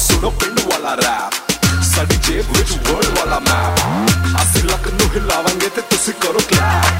ਸੁਣੋ ਪਿੰਡ ਵਾਲਾ ਰੈਪ ਸਾਡੀ ਜੇਬ ਵਿੱਚ ਵਰਡ ਵਾਲਾ ਮੈਪ ਅਸੀਂ ਲੱਕ ਨੂੰ ਹਿਲਾਵਾਂਗੇ ਤੇ ਤੁਸੀਂ ਕਰੋ ਕਲੈਪ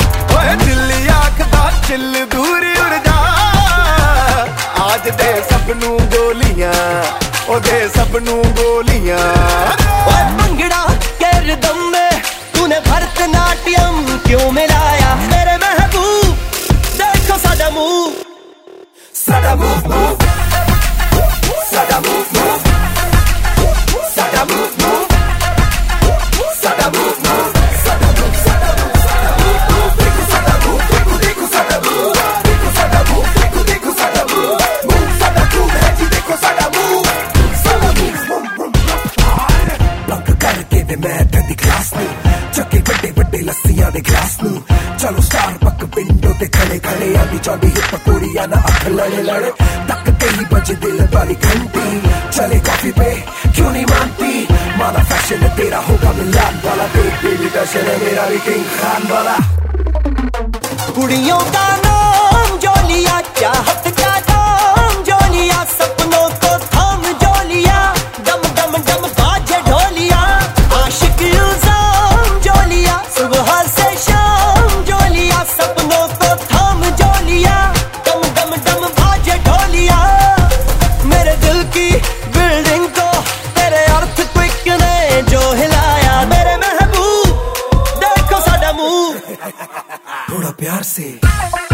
ਉਹਦੇ ਸਭ ਨੂੰ ਗੋਲੀਆਂ ਓਏ ਭੰਗੜਾ ਕਰ ਦਮ ਮੇ ਤੂਨੇ ਭਰਤ ਨਾਟਿਅਮ ਕਿਉਂ ਮਿਲਾਏ ਦੀ ਗਲਾਸ ਨੂੰ ਚੱਕੇ ਵੱਡੇ ਵੱਡੇ ਲੱਸੀਆਂ ਦੇ ਗਲਾਸ ਨੂੰ ਚਲੋ ਸਟਾਰਬਕ ਵਿੰਡੋ ਤੇ ਖੜੇ ਖੜੇ ਆਦੀ ਚੌਡੀ ਹਿੱਪ ਕੁੜੀਆਂ ਨਾ ਅੱਖ ਲੜੇ ਲੜੇ ਤੱਕ ਤੇਰੀ ਬਜ ਦਿਲ ਵਾਲੀ ਘੰਟੀ ਚਲੇ ਕਾਫੀ ਪੇ ਕਿਉਂ ਨਹੀਂ ਮੰਨਤੀ ਮਾਰਾ ਫੈਸ਼ਨ ਤੇਰਾ ਹੋਗਾ ਮਿਲਾਨ ਵਾਲਾ ਤੇ ਬੇਬੀ ਫੈਸ਼ਨ ਹੈ ਮੇਰਾ ਵੀ ਕਿੰਗ ਖਾਨ ਵਾਲਾ ਕੁੜੀਆਂ ਦਾ ਨਾਮ ਜੋ ਲਿਆ ਚਾਹਤ प्यार से।